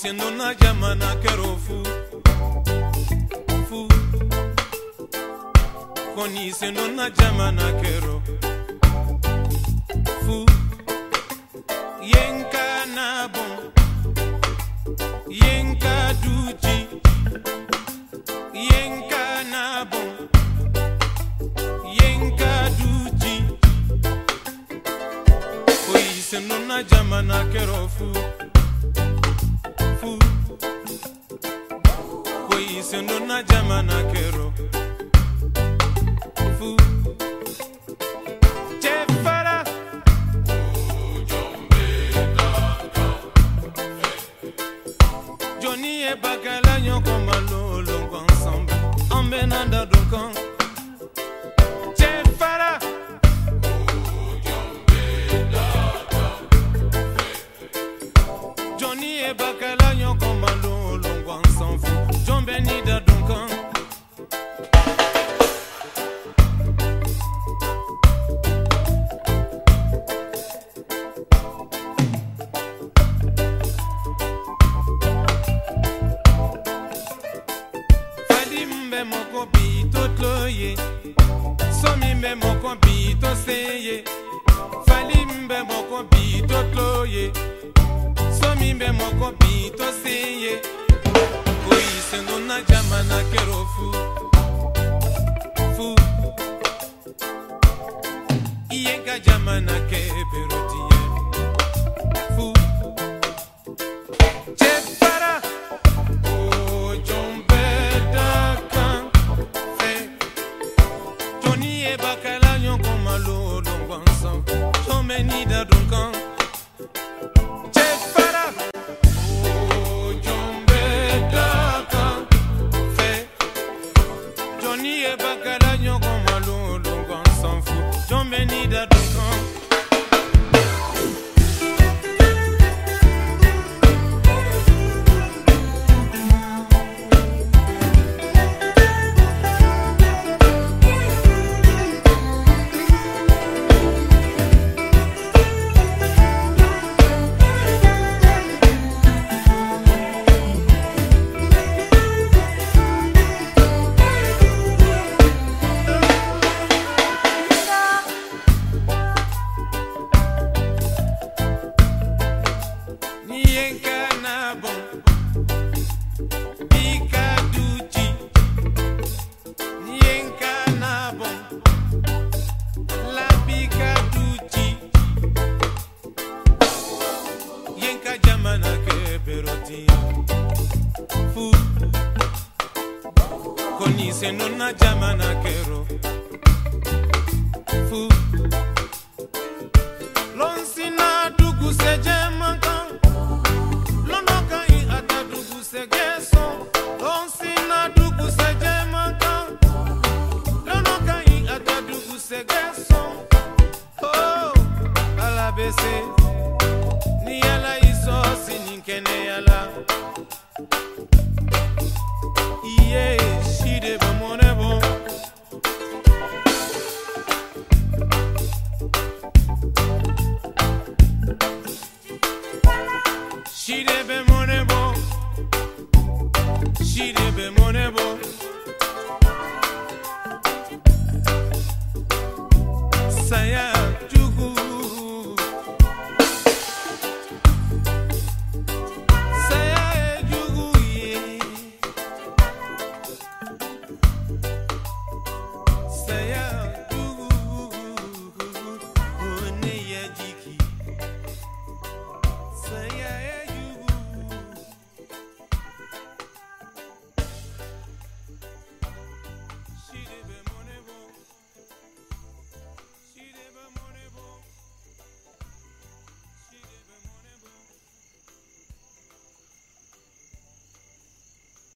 Konisendo na jamana kero fu Fu. Konisendo na jamana kero Fu. Yenka na bon Yenka duji Yenka na bon Yenka duji Konisendo na jamana kero fu fu Koi sendo na jamana tot loye somi mbe moko bi to seye fali mbe moko bi tot loye somi mbe moko bi to seye oyisengo na jama na kero fu fu iyenga jama na kepero nuna jama na kero. Yeah. Saya